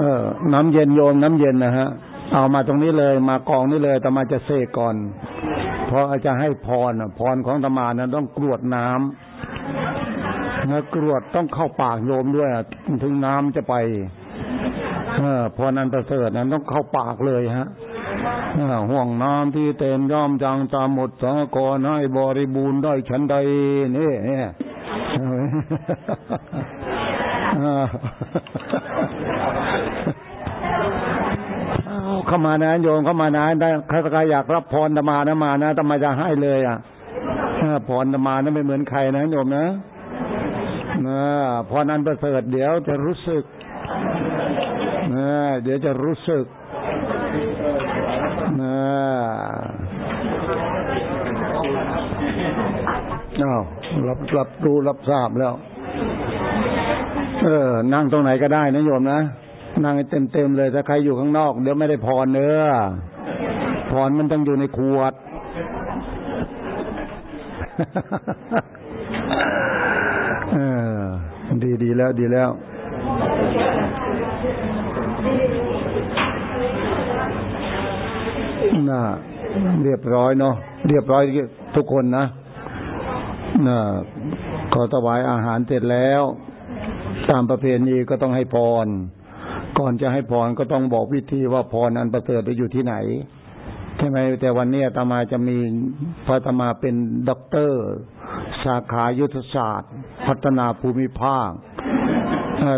เออ น้ำเย็นโยมน้ำเย็นนะฮะ เอามาตรงนี้เลยมากองนี่เลยแต่มาจะเสกก่อน เพราะจะให้พรพรของธรรมานะต้องกรวดน้ำเนื้อกรวดต้องเข้าปากโยมด้วยถึงน้ำจะไป เออพรนันประเสริฐนั้นต้องเข้าปากเลยฮะห่วงน้ำที่เต็มย่อมจังจามหมดสองกรให้บริบูรณ์ได้ฉันใดนี่ เข้ามานะโยมเข้ามานะได้ใครใครอยากรับพรธรรมานะมานะธรรมาจะให้เลยอะพรธรรมานะไม่เหมือนใครนะโยมนะนะพรนั้นประเสริฐเดี๋ยวจะรู้สึกนะเดี๋ยวจะรู้สึกนะอ้าวรับรับรู้รับทราบแล้ว เออ นั่งตรงไหนก็ได้นะโยมนะ นั่งเต็มเต็มเลย ถ้าใครอยู่ข้างนอกเดี๋ยวไม่ได้พรเนื้อพรมันต้องอยู่ในขวด เออ ดีดีแล้วดีแล้วน่าเรียบร้อยเนาะเรียบร้อยทุกคนนะน่าขอถวายอาหารเสร็จแล้ว ตามประเพณีก็ต้องให้พร ก่อนจะให้พรก็ต้องบอกวิธีว่าพรอันประเสริฐไปอยู่ที่ไหนใช่ไหมแต่วันนี้ตมาจะมีพระตมาเป็นด็อกเตอร์ สาขายุทธศาสตร์ พัฒนาภูมิภาค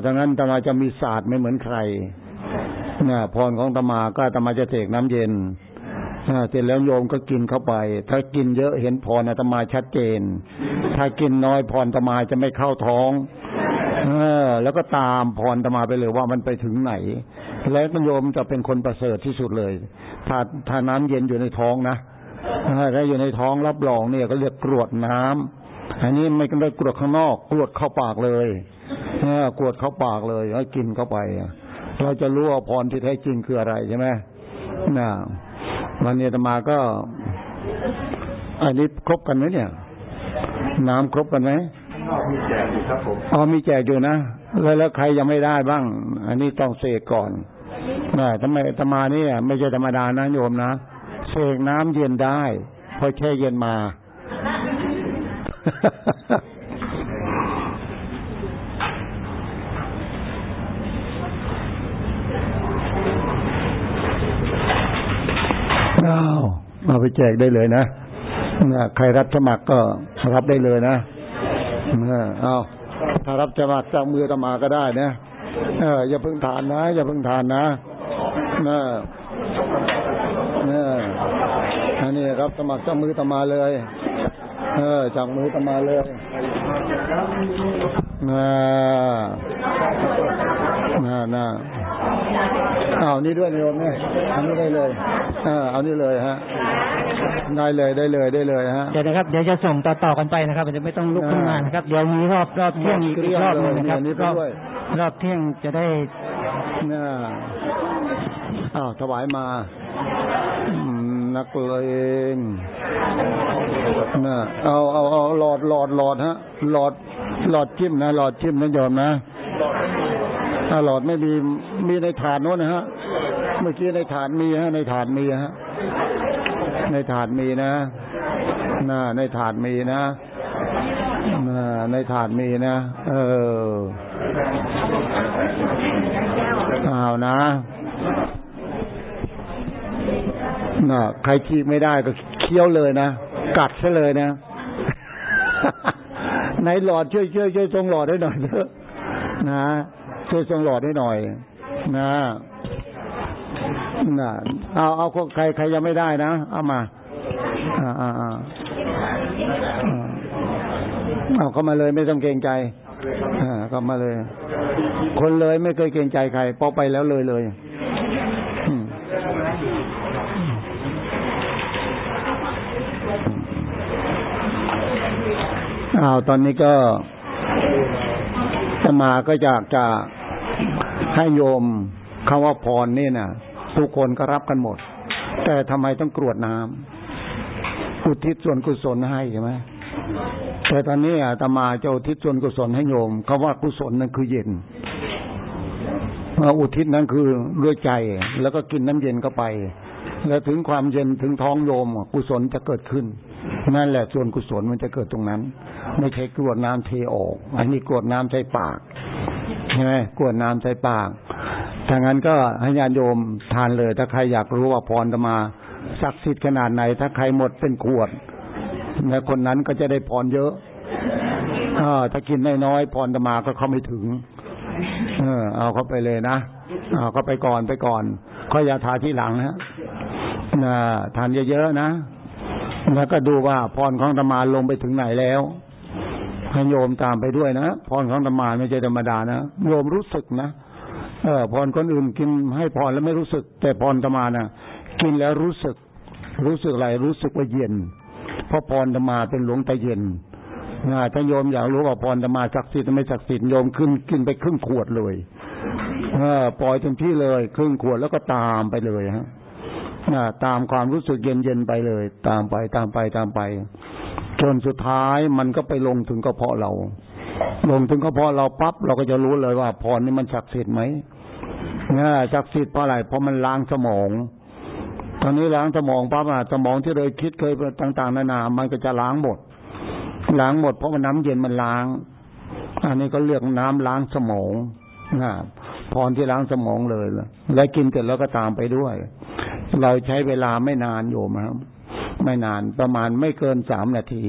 ดังนั้นตมาจะมีศาสตร์ไม่เหมือนใครนี่ยพรของตมาก็ตมาจะเทกน้ำเย็นเสร็จแล้วโยมก็กินเข้าไป ถ้ากินเยอะเห็นพรตมาชัดเจน ถ้ากินน้อยพรตมาจะไม่เข้าท้อง เออ แล้วก็ตามพรตมาไปเลยว่ามันไปถึงไหน แล้วโยมจะเป็นคนประเสริฐที่สุดเลย ถ้าถ้าน้ำเย็นอยู่ในท้องนะถ้าอยู่ในท้องรับรองเนี่ยก็เรียกกรวดน้ำอันนี้ไม่ก็ได้กรวดข้างนอกกรวดเข้าปากเลยเออกรวดเข้าปากเลยให้วกินเข้าไปเราจะรู้ว่าพรที่แท้จริงคืออะไรใช่ไหมนะวันนี้ตมาก็ อันนี้ครบกันไหมเนี่ย น้ำครบกันไหม มีแจกอยู่ครับผมอ๋อมีแจกอยู่นะแล้วแล้วใครยังไม่ได้บ้าง อันนี้ต้องเสกก่อนนะทำไมธรรมานี่ไม่ใช่ธรรมดานะโยมนะเสกน้ำเย็นได้พอแช่เย็นมาเอาเอาไปแจกได้เลยนะ ใครรับสมัครก็รับได้เลยนะ เอาถ้ารับจะมาจากมือตมาก็ได้นะเอออย่าเพิ่งทานนะ อย่าเพิ่งทานนะนะเนี่อันนี้รับสมัครจากมือตมาเลย เออจากมือตมาเลยนะนะนะเอานี่ด้วยโยมเนี่ยเอันนี้ได้เลย เออเอานี่เลยฮะ ได้เลยได้เลยได้เลยฮะเดี๋ยวนะครับเดี๋ยวจะส่งต่อต่อกันไปนะครับจะไม่ต้องลุกขึ้นมานะครับเดี๋ยวมีรอบรอบเที่ยงอีกรอบนึงนะครับรอบรอบเที่ยงจะได้เนี่ยอ้าวถวายมานักเลงนะเอาเอาเอาหลอดหลอดหลอดฮะ หลอดหลอดจิ้มนะหลอดจิ้มนะโยมนะถ้าหลอดไม่มีมีในถาดโน้นนะฮะ เมื่อกี้ในถาดมีฮะในถาดมีฮะ ในถาดมีนะน่าในถาดมีนะน่าในถาดมีนะ เออเอานะน่ะใครคีบไม่ได้ก็เคี้ยวเลยนะ กัดซะเลยนะในหลอดช่วยช่วยช่วยทรงหลอดให้หน่อยเถอะนะช่วยทรงหลอดให้หน่อย นะ น่ะเอาเอาใครใครยังไม่ได้นะ เอามา อ่าอ่าอ่าเอาเข้ามาเลยไม่ต้องเกรงใจอ่าเข้ามาเลย คนเลยไม่เคยเกรงใจใครพอไปแล้วเลยเลยอ้าวตอนนี้ก็สมาก็อยากจะให้โยมคำว่าพรนี่น่ะ ทุกคนก็รับกันหมด แต่ทำไมต้องกรวดน้ำอุทิศส่วนกุศลให้ใช่ไหมแต่ตอนนี้อาตมาจะอุทิศส่วนกุศลให้โยมคาว่ากุศลนั่นคือเย็นอุทิศนั้นคือด้วยใจ แล้วก็กินน้ำเย็นเข้าไป แล้วถึงความเย็นถึงท้องโยมกุศลจะเกิดขึ้น นั่นแหละส่วนกุศลมันจะเกิดตรงนั้น ไม่ใช่กรวดน้ำเทออก อันนี้กรวดน้ำใช้ปากใช่ไหมกรวดน้ำใช้ปาก ถ้างั้นก็ให้ญาติโยมทานเลย ถ้าใครอยากรู้ว่าพรจะมาศักดิ์สิทธิ์ขนาดไหน ถ้าใครหมดเป็นขวดในคนนั้นก็จะได้พรเยอะอถ้ากินน้อยๆพรจะมาก็เข้าไม่ถึง เออ เอาเข้าไปเลยนะเอาเข้าไปก่อนไปก่อนค่อยยาทาที่หลังฮะนะทานเยอะๆนะแล้วก็ดูว่าพรของธรรมาลงไปถึงไหนแล้วให้โยมตามไปด้วยนะพรของธรรมาไม่ใช่ธรรมดานะโยมรู้สึกนะ เออพรคนอื่นกินให้พรแล้วไม่รู้สึก แต่พรธรรมานะกินแล้วรู้สึก รู้สึกอะไรรู้สึกว่าเย็น เพราะพรธรรมาเป็นหลวงตาเย็นนะถ้าโยมอยากรู้ว่าพรธรรมาศักดิ์สิทธิ์ไม่ศักดิ์สิทธิ์โยมขึ้นกินไปครึ่งขวดเลยเออปล่อยเต็มที่เลย ครึ่งขวดแล้วก็ตามไปเลยฮะตามความรู้สึกเย็นๆไปเลย ตามไปตามไปตามไปจนสุดท้ายมันก็ไปลงถึงกระเพาะเรา ลงถึงกระเพาะเราปั๊บเราก็จะรู้เลยว่าพรนี่มันศักดิ์สิทธิ์ไหม เนี่ยศักดิ์สิทธิ์เพราะอะไรเพราะมันล้างสมอง ตอนนี้ล้างสมองปั๊บอะสมองที่เลยคิดเคยต่าง ๆ นานา มันก็จะล้างหมดล้างหมดเพราะมันน้ำเย็นมันล้าง อันนี้ก็เรียกน้ำล้างสมองนะพรที่ล้างสมองเลยแล้วกินเสร็จแล้วก็ตามไปด้วย เราใช้เวลาไม่นานโยมครับ ไม่นานประมาณไม่เกินสามนาที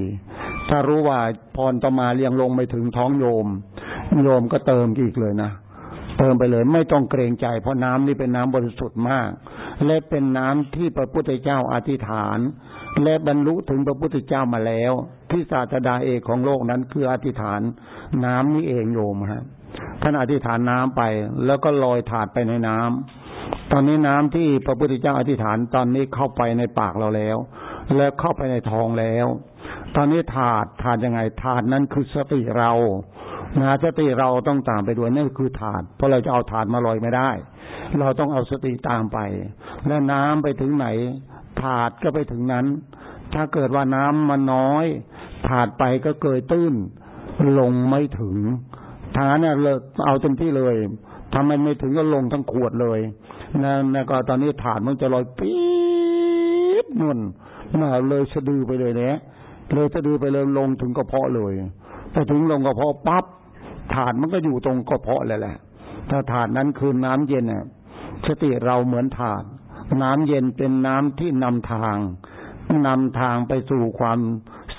ถ้ารู้ว่าพรต่อมาเรียงลงไปถึงท้องโยม โยมก็เติมอีกเลยนะ เติมไปเลย ไม่ต้องเกรงใจ เพราะน้ำนี่เป็นน้ำบริสุทธิ์มาก และเป็นน้ำที่พระพุทธเจ้าอธิษฐาน และบรรลุถึงพระพุทธเจ้ามาแล้ว ที่ศาสดาเอกของโลกนั้นคืออธิษฐาน น้ำนี่เองโยมครับท่านอธิษฐานน้ำไป แล้วก็ลอยถาดไปในน้ำตอนนี้น้ำที่พระพุทธเจ้าอธิษฐานตอนนี้เข้าไปในปากเราแล้ว แล้วเข้าไปในท้องแล้ว ตอนนี้ถาดถาดยังไงถาดนั้นคือสติเรา นะสติเราต้องตามไปด้วยนั่นคือถาดเพราะเราจะเอาถาดมาลอยไม่ได้ เราต้องเอาสติตามไป และน้ำไปถึงไหน ถาดก็ไปถึงนั้น ถ้าเกิดว่าน้ำมันน้อย ถาดไปก็เกิดตื้น ลงไม่ถึงทางนั้นเนี่ยเอาเต็มที่เลยทำไมไม่ถึงก็ลงทั้งขวดเลยนะนะก็ตอนนี้ถาดมันจะลอยปี๊ดนุ่นน่าเลยสะดือไปเลยเนี่ยเลยสะดือไปเลยลงถึงกระเพาะเลยพอถึงลงกระเพาะปั๊บ ถาดมันก็อยู่ตรงกระเพาะเลยแหละ ถ้าถาดนั้นคือน้ำเย็นเนี่ยสติเราเหมือนถาด น้ำเย็นเป็นน้ำที่นำทางนำทางไปสู่ความ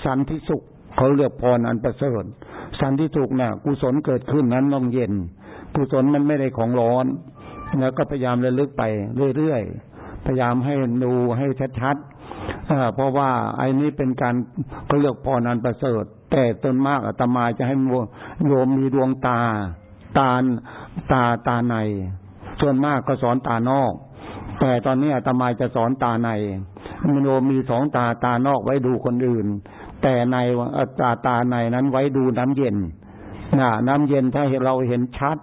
สันติสุขเขาเรียกพรอันประเสริฐสันติสุขเนี่ยกุศลเกิดขึ้นนั้นต้องเย็น กุศลมันไม่ได้ของร้อน แล้วก็พยายามระลึกไปเรื่อยๆพยายามให้ดูให้ชัดๆเพราะว่าไอ้นี้เป็นการเขาเรียกพรนันประเสริฐ แต่ต้นมากอาตมาจะให้โยมมีดวงตา ตาตาตาใน ส่วนมากก็สอนตานอก แต่ตอนนี้อาตมาจะสอนตาในมโนมีสองตาตานอกไว้ดูคนอื่น แต่ในตาตาในนั้นไว้ดูน้ำเย็นน่ะน้ำเย็นถ้าเราเห็นชัด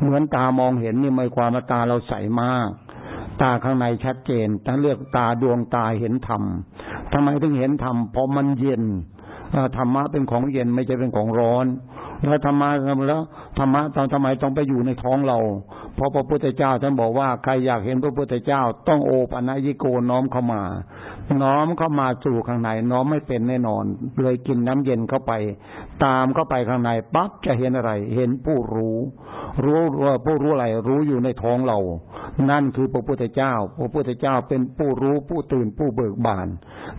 เหมือนตามองเห็นนี่ไม่ความตาเราใสมากตาข้างในชัดเจนถ้าเลือกตาดวงตาเห็นธรรมทำไมถึงเห็นธรรมเพราะมันเย็น ธรรมะเป็นของเย็นไม่ใช่เป็นของร้อน แล้วธรรมะแล้วธรรมะตอนทำไมต้องไปอยู่ในท้องเรา เพราะพระพุทธเจ้าท่านบอกว่าใครอยากเห็นพระพุทธเจ้า ต้องโอปัญญิโกน้อมเข้ามา น้อมเข้ามาสู่ข้างในน้อมไม่เป็นแน่นอน เลยกินน้ำเย็นเข้าไป ตามเข้าไปข้างในปั๊บจะเห็นอะไร เห็นผู้รู้ รู้ว่าผู้รู้อะไรรู้อยู่ในท้องเรา นั่นคือพระพุทธเจ้า พระพุทธเจ้าเป็นผู้รู้ผู้ตื่นผู้เบิกบาน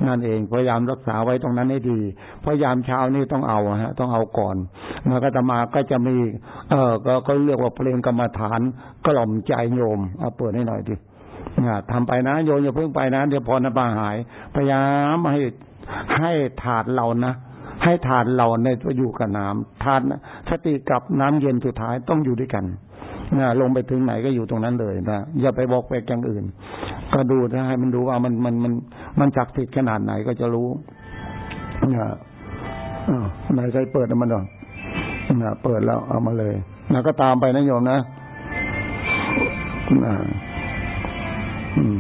นั่นเองพยายามรักษาไว้ตรงนั้นให้ดี พยายามเช้านี้ต้องเอาฮะ ต้องเอาก่อนมาก็ตมาก็จะมี เออก็เขาเรียกว่าเพลงกรรมฐานกล่อมใจโยมเอาเปิดให้หน่อยดิทำไปนะโยนอย่าเพิ่งไปนะเดี๋ยวพอนบาหาย พยายามให้ให้ถาดเรานะ ให้ถาดเราในอยู่กับน้ำถาดสติกับน้ำเย็นสุดท้ายต้องอยู่ด้วยกันนะลงไปถึงไหนก็อยู่ตรงนั้นเลยนะอย่าไปบอกไปอย่างอื่น ก็ดูถ้าให้มันดูว่ามันมันมันมันจักติดขนาดไหนก็จะรู้นี่ยไหนใครเปิดมันหรอนะเปิดแล้วเอามาเลยนะก็ตามไปนะโยมนะนะอืม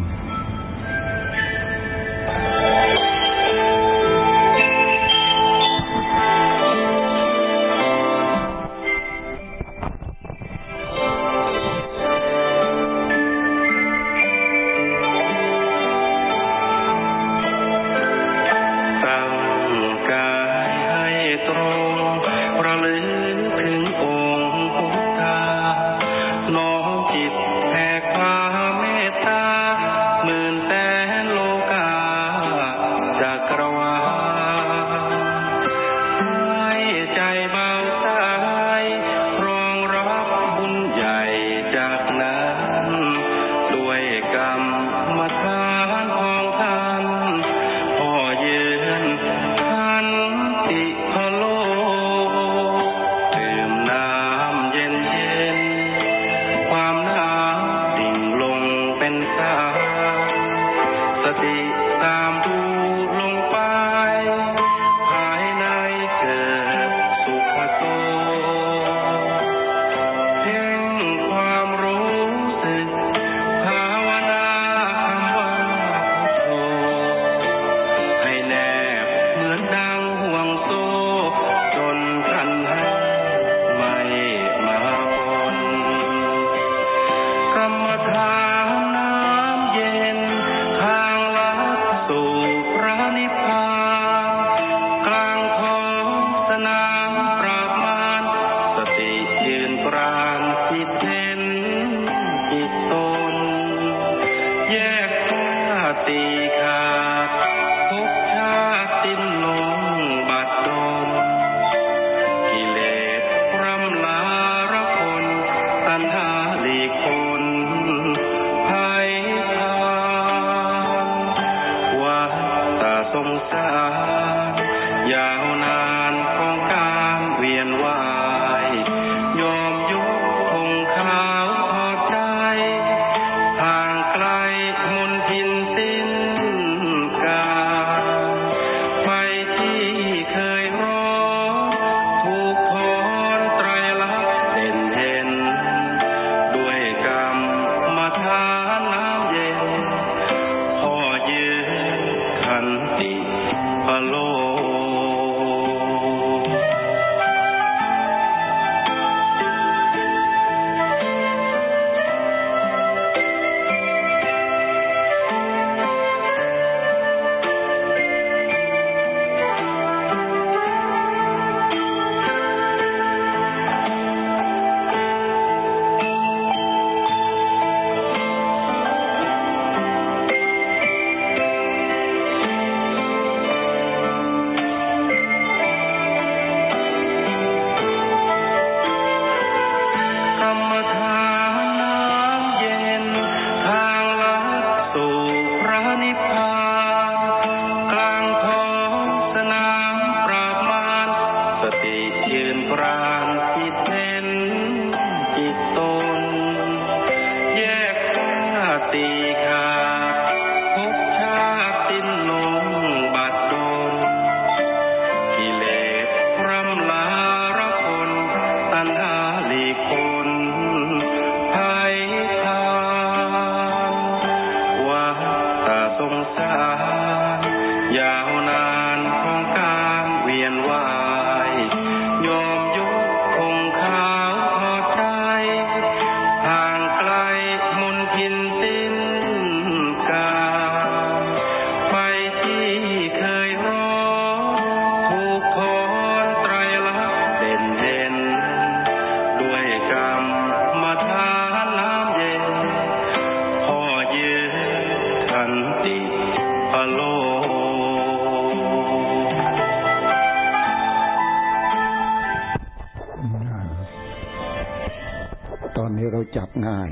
ง่าย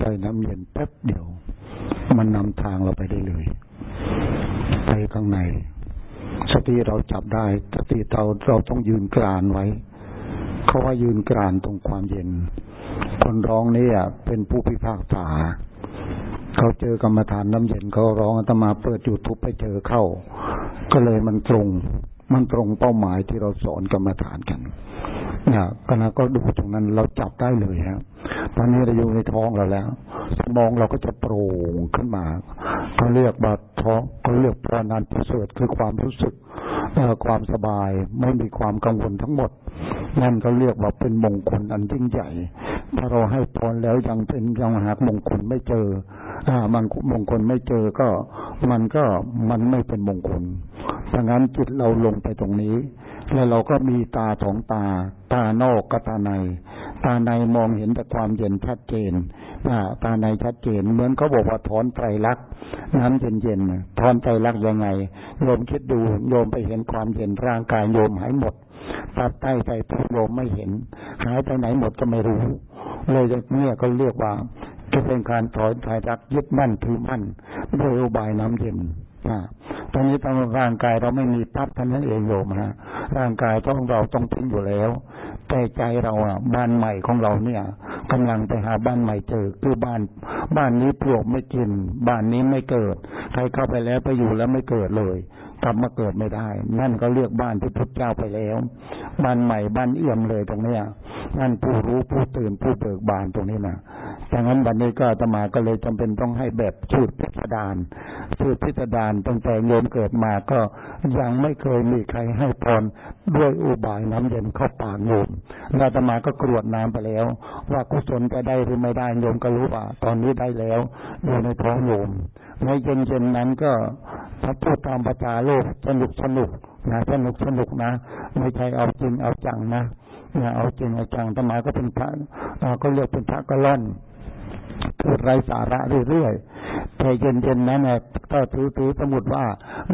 ได้น้ำเย็นแป๊บเดียว มันนำทางเราไปได้เลย ไปข้างใน สติเราจับได้สติเราเราต้องยืนกรานไว้เขาว่ายืนกรานตรงความเย็น คนร้องนี่เป็นผู้พิพากษาเขาเจอกรรมฐานน้ำเย็นเขาร้องอาตมาเปิดยูทูบไปเจอเข้า ก็เลยมันตรง มันตรงเป้าหมายที่เราสอนกรรมฐานกันเนี่ยคณะก็ดูตรงนั้นเราจับได้เลยฮะ ตอนนี้เราอยู่ในท้องเราแล้วสมองเราก็จะโปร่งขึ้นมาเขาเรียกบาดท้องเขาเรียกพรานานประเสริฐคือความรู้สึกความสบายไม่มีความกังวลทั้งหมด นั่นก็เรียกว่าเป็นมงคลอันยิ่งใหญ่ ถ้าเราให้พรแล้วยังเป็นยังหากมงคลไม่เจอ อ่า มันมงคลไม่เจอก็มันก็มันไม่เป็นมงคลดังนั้นจิตเราลงไปตรงนี้ แล้วเราก็มีตาสองตา ตานอกกับตาใน ตาในมองเห็นแต่ความเย็นชัดเจนตาในชัดเจน เหมือนเขาบอกว่าถอนไตรลักษณ์น้ำเย็นๆถอนไตรลักษณ์ยังไงโยมคิดดูโยมไปเห็นความเย็นร่างกายโยมหายหมดตัดใต้ใจทุกโยมไม่เห็น หายไปไหนหมดก็ไม่รู้ เลยเนี่ยก็เรียกว่าจะเป็นการถอนไตรลักษณ์ยึดมั่นถือมั่นด้วยอุบายน้ำเย็นนะตอนนี้ตอนร่างกายเราไม่มีปั๊บท่านนั้นเองโยมฮะร่างกายต้องเราต้องทิ้งอยู่แล้ว แต่ใจเราอะ บ้านใหม่ของเราเนี่ยกำลังไปหาบ้านใหม่เจอ คือบ้าน บ้านนี้ปลวกไม่กิน บ้านนี้ไม่เกิด ใครเข้าไปแล้วไปอยู่แล้วไม่เกิดเลย กลับมาเกิดไม่ได้ นั่นก็เลือกบ้านที่พุทธเจ้าไปแล้ว บ้านใหม่บ้านเอี่ยมเลยตรงเนี้ยนั่นผู้รู้ผู้ตื่นผู้เบิกบานตรงนี้นะ ดังนั้นวันนี้ก็ตมาก็เลยจำเป็นต้องให้แบบสูตรพิสดารสูตรพิสดารตั้งแต่โยมเกิดมาก็ยังไม่เคยมีใครให้พรด้วยอุบายน้ำเย็นเข้าปากโยมอาตมาก็กรวดน้ำไปแล้ว ว่ากุศลจะได้หรือไม่ได้โยมก็รู้ว่า ตอนนี้ได้แล้วอยู่ในท้องโยมในเย็นเย็นนั้นก็ถ้าพูดตามภาษาโลกสนุกสนุกนะสนุกสนุกนะ ไม่ใช่เอาจริงเอาจังนะนะเอาจริงเอาจังธรรมาก็เป็นพระก็เรียกเป็นพระกะล่อน พูดไรสาระเรื่อยๆแต่เย็นๆนั้นนะถ้าถือถือสมุดว่า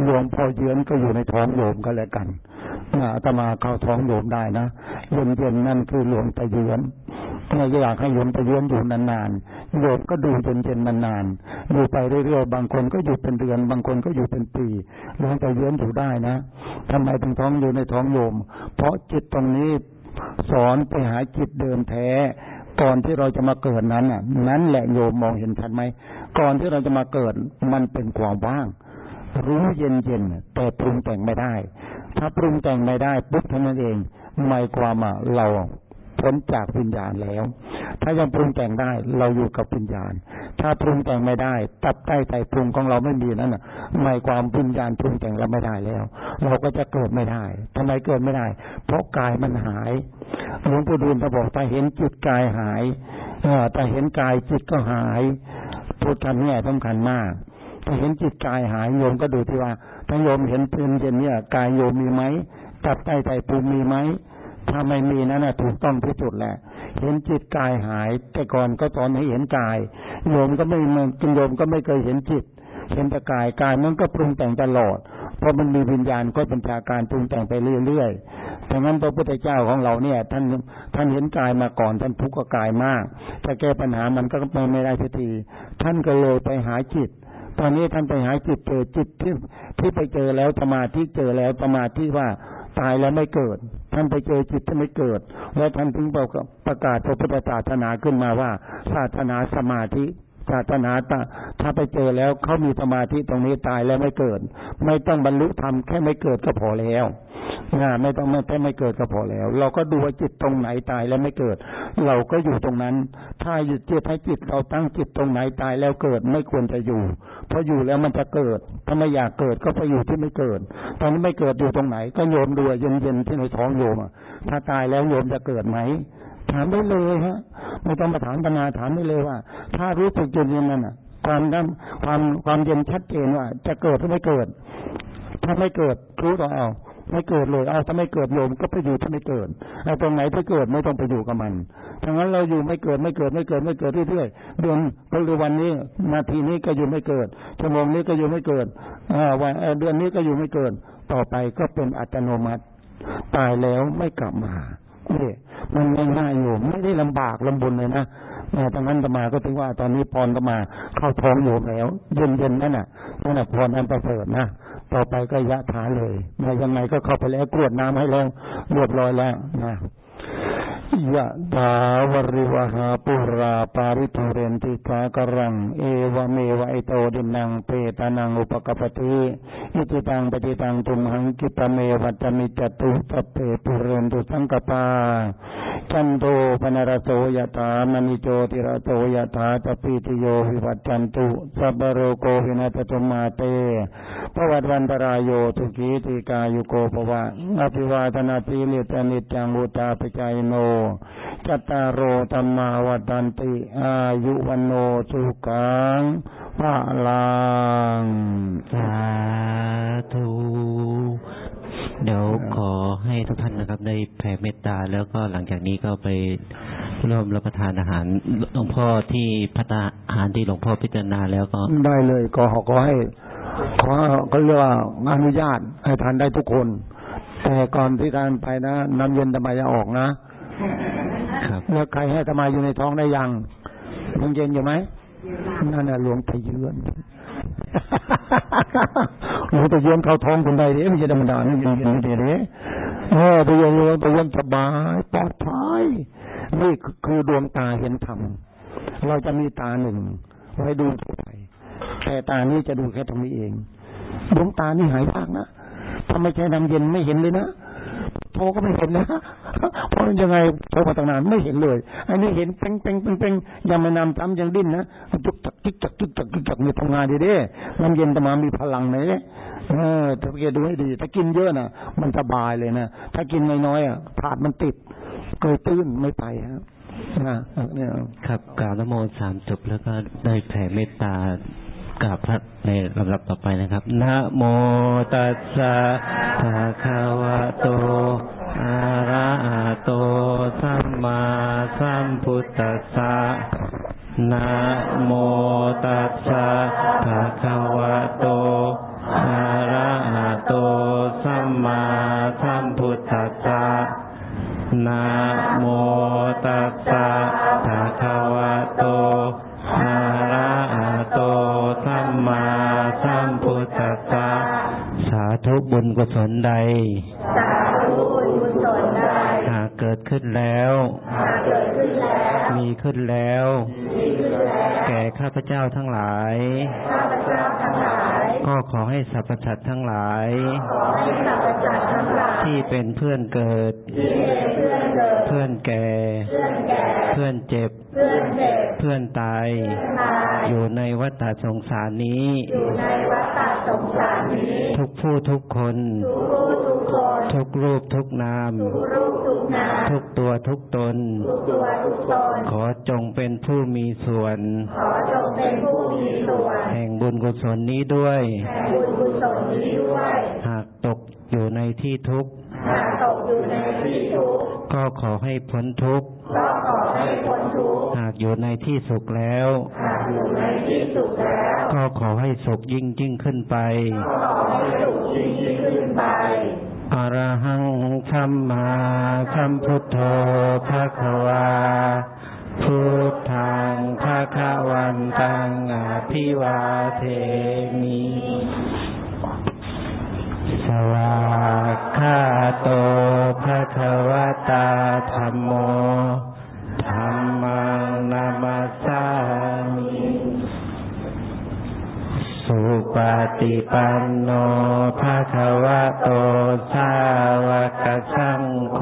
หลวงพ่อเยือนก็อยู่ในท้องโยมก็แล้วกันอาตมาเข้าท้องโยมได้นะเย็นๆนั่นคือหลวงตาเยือนไม่อยากให้โยมตะเยือนอยู่นานๆโยมก็ดูเย็นๆนานๆอยู่ไปเรื่อยๆบางคนก็อยู่เป็นเดือน บางคนก็อยู่เป็นปีหลวงตาเยือนอยู่ได้นะทำไมถึงท้องอยู่ในท้องโยม เพราะจิตตรงนี้สอนไปหาจิตเดิมแท้ ก่อนที่เราจะมาเกิดนั้นน่ะ นั้นแหละโยมมองเห็นชัดไหม ก่อนที่เราจะมาเกิดมันเป็นความว่าง รู้เย็นเย็นแต่ปรุงแต่งไม่ได้ ถ้าปรุงแต่งไม่ได้ปุ๊บเท่านั้นเองหมายความว่าเรา พ้นจากวิญญาณแล้ว ถ้ายังปรุงแต่งได้เราอยู่กับวิญญาณ ถ้าปรุงแต่งไม่ได้ตับใต้ใจปรุงของเราไม่มีนั่นน่ะหมายความวิญญาณปรุงแต่งเราไม่ได้แล้ว เราก็จะเกิดไม่ได้ทำไมเกิดไม่ได้ เพราะกายมันหายหลวงปู่ดูลจะบอกถ้าเห็นจิตกายหายแต่เห็นกายจิตก็หายพูดคำนี้สำคัญมากถ้าเห็นจิตกายหายโยมก็ดูที่ว่าถ้าโยมเห็นพื้นเย็นเนี่ยกายโยมมีไหมตับใต้ใจปรุงมีไหม ถ้าไม่มีนั่นนะถูกต้องที่สุดแหละเห็นจิตกายหาย แต่ก่อนก็สอนให้เห็นกายโยมก็ไม่กินโยมก็ไม่เคยเห็นจิต เห็นแต่กายกายมันก็ปรุงแต่งตลอดเพราะมันมีวิญญาณก็เป็นชาการปรุงแต่งไปเรื่อยๆดังนั้นพระพุทธเจ้าของเราเนี่ย ท่านท่านเห็นกายมาก่อนท่านทุกข์กับกายมากถ้าแก้ปัญหามันก็ไม่ได้สักทีท่านก็เลยไปหาจิตตอนนี้ท่านไปหาจิตเจอจิตที่ที่ไปเจอแล้วสมาธิเจอแล้วสมาธิว่า ตายแล้วไม่เกิด ท่านไปเจอจิตที่ไม่เกิด แล้วท่านถึงประกาศพระพุทธศาสนาขึ้นมาว่า ศาสนาสมาธิศาสนาตาถ้าไปเจอแล้วเขามีสมาธิตรงนี้ตายแล้วไม่เกิด ไม่ต้องบรรลุธรรมแค่ไม่เกิดก็พอแล้วนะไม่ต้องไม่แค่ไม่เกิดก็พอแล้ว เราก็ดูว่าจิตตรงไหนตายแล้วไม่เกิด เราก็อยู่ตรงนั้น ถ้าหยุดจิตให้จิตเราตั้งจิตตรงไหนตายแล้วเกิดไม่ควรจะอยู่ เพออยู่แล้วมันจะเกิด ถ้าไม่อยากเกิดก็ไปอยู่ที่ไม่เกิด ตอนนี้ไม่เกิดอยู่ตรงไหน ก็โยมดูเย็นๆที่ในท้องโยมถ้าตายแล้วโยมจะเกิดไหมถามได้เลยฮะไม่ต้องมาถามปัญหาถามได้เลยว่า ถ้ารู้สึกเย็นๆนั่นน่ะความนั้นความความเย็นชัดเจนว่า จะเกิดหรือไม่เกิด ถ้าไม่เกิดรู้ต่อเอา ไม่เกิดเลย เอาถ้าไม่เกิดโยมก็ไปอยู่ที่ไม่เกิดไอ้ตรงไหนที่เกิดไม่ต้องไปอยู่กับมันทั้งนั้นเราอยู่ไม่เกิดไม่เกิดไม่เกิดไม่เกิดเรื่อยๆเดือนก็รือวันนี้นาทีนี้ก็อยู่ไม่เกิดชั่วโมงนี้ก็อยู่ไม่เกิดอวันเดือนนี้ก็อยู่ไม่เกิดต่อไปก็เป็นอัตโนมัติ ตายแล้วไม่กลับมาเนี่ยมันง่ายๆอยู่ไม่ได้ลำบากลำบนเลยนะแต่ตอนนั้นตมาก็ถึงว่าตอนนี้พรตมาเข้าท้องโยมแล้ว เย็นๆนั่นน่ะนั่นน่ะพรอันประเสริฐนะ ต่อไปก็ยะถาเลยมายังไงก็เข้าไปแล้วกรวดน้ำให้แล้วเรียบร้อยแล้วนะยะถา วาริวะหาปูราปะริปูเรนติ สาคะรัง เอวะเมวะ อิโต ทินนังเปตานังอุปะกัปปะติอิจฉิตังปัตถิตังตุมหัง ขิปปะเมวะ สะมิชฌะตุ สัพเพ ปูเรนตุสังกัปปาจันโทปัณณะระโสยะถา มะณิโชติระโสยะถา สัพพีติโยวิวัชชันตุสัพพะโรโค วินัสสะตุมาเต ภะวัตวันตะราโย สุขี ทีฆายุโก ภะวะอภิวาทนาสีลิตนิจังุตาปิจายโนจัตตารโอธรรมาวัตันติ อายุวันโนสุขังภาลังสาธุเดี๋ยวขอให้ทุกท่านนะครับ ได้แผ่เมตตาแล้วก็หลังจากนี้ก็ไปร่วมรับประทานอาหารหลวงพ่อที่พัตอาหารที่หลวงพ่อพิจารณาแล้วก็ได้เลยก็ขอให้ขอ ก็เรียกว่าอนุญาตให้ทานได้ทุกคน แต่ก่อนที่ทานไปนะน้ำเย็นทำไมจะออกนะครับแล้วใครให้ทำไมอยู่ในท้องได้ยังยังเย็นอยู่ไหมนั่นน่ะหลวงตะเยือนหลวงตะเยือนเข้าท้องคนใดเด้ไม่ใช่ธรรมดานี่เย็นเย็นเด้เออตะเยือนหลวงตะเยือนสบายปลอดภัยนี่คือดวงตาเห็นธรรมเราจะมีตาหนึ่งไว้ดูทั่วไป แต่ตานี้จะดูแค่ตรงนี้เองดวงตานี่หายากนะถ้าไม่ใช่น้ำเย็นไม่เห็นเลยนะโทก็ไม่เห็นนะเพราะยังไงโทรมาตั้งนานไม่เห็นเลย อันนี้เห็นเป้งเป้งเป้งเป้งยังไม่นำซ้ำยังดิ้นนะจุกจักจุกจักจุกจักจุกจักมีทำงานดีเด้น้ำเย็นตมามีพลังไหมเออถ้าเกิดดูให้ดี ถ้ากินเยอะน่ะมันสบายเลยนะถ้ากินน้อยๆอะถาดมันติดเกยตื้นไม่ไปฮะนะเนี่ยครับกล่าวนโมสามจบแล้วก็ได้แผ่เมตตา กราบพระในลำดับต่อไปนะครับ นะโมตัสสะภะคะวะโต อะระหะโต สัมมาสัมพุทธัสสะ นะโมตัสสะภะคะวะโต อะระหะโต สัมมาสัมพุทธัสสะ นะโมตัสสะภะ ศลใด หากเกิดขึ้นแล้ว มีขึ้นแล้ว แก่ข้าพเจ้าทั้งหลาย ก็ขอให้สรรพสัตว์ทั้งหลาย ที่เป็นเพื่อนเกิด เพื่อนแก่ เพื่อนเจ็บ เพื่อนตาย อยู่ในวัฏสงสารนี้ ทุกผู้ทุกคน ทุกรูปทุกนาม ทุกตัวทุกตน ขอจงเป็นผู้มีส่วน แห่งบุญกุศลนี้ด้วย หากตก อยู่ในที่ทุกข์ก็ขอให้พ้นทุกข์หากอยู่ในที่สุขแล้ว ก็ขอให้สุขยิ่งยิ่งขึ้นไปอรหังสัมมาสัมพุทโธภะคะวาพุทธังภะคะวันตังอภิวาเทมิส วาข้าโตภะคะวะตาธรรมโมธรรมันามาสามิสุปฏิปันโนภะคะวะโตสาวกสังโฆ